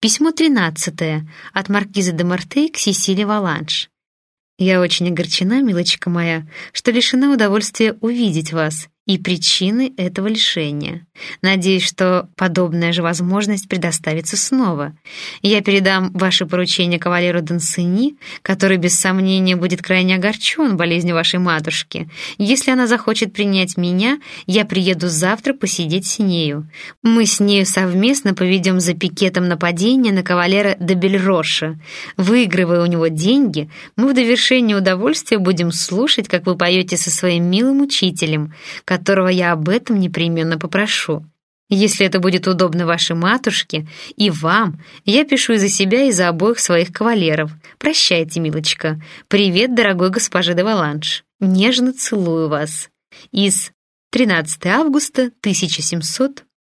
Письмо 13 от маркиза де Мартей к Сесиле Валанш. «Я очень огорчена, милочка моя, что лишена удовольствия увидеть вас и причины этого лишения. Надеюсь, что подобная же возможность предоставится снова. Я передам ваше поручение кавалеру Дансини, который без сомнения будет крайне огорчен болезнью вашей матушки. Если она захочет принять меня, я приеду завтра посидеть с нею. Мы с нею совместно поведем за пикетом нападение на кавалера де Бельроша. Выигрывая у него деньги, мы в довершение удовольствия будем слушать, как вы поете со своим милым учителем, которого я об этом непременно попрошу. Если это будет удобно вашей матушке и вам, я пишу и за себя, и за обоих своих кавалеров. Прощайте, милочка. Привет, дорогой госпожа де Валанш. Нежно целую вас. Из 13 августа 1700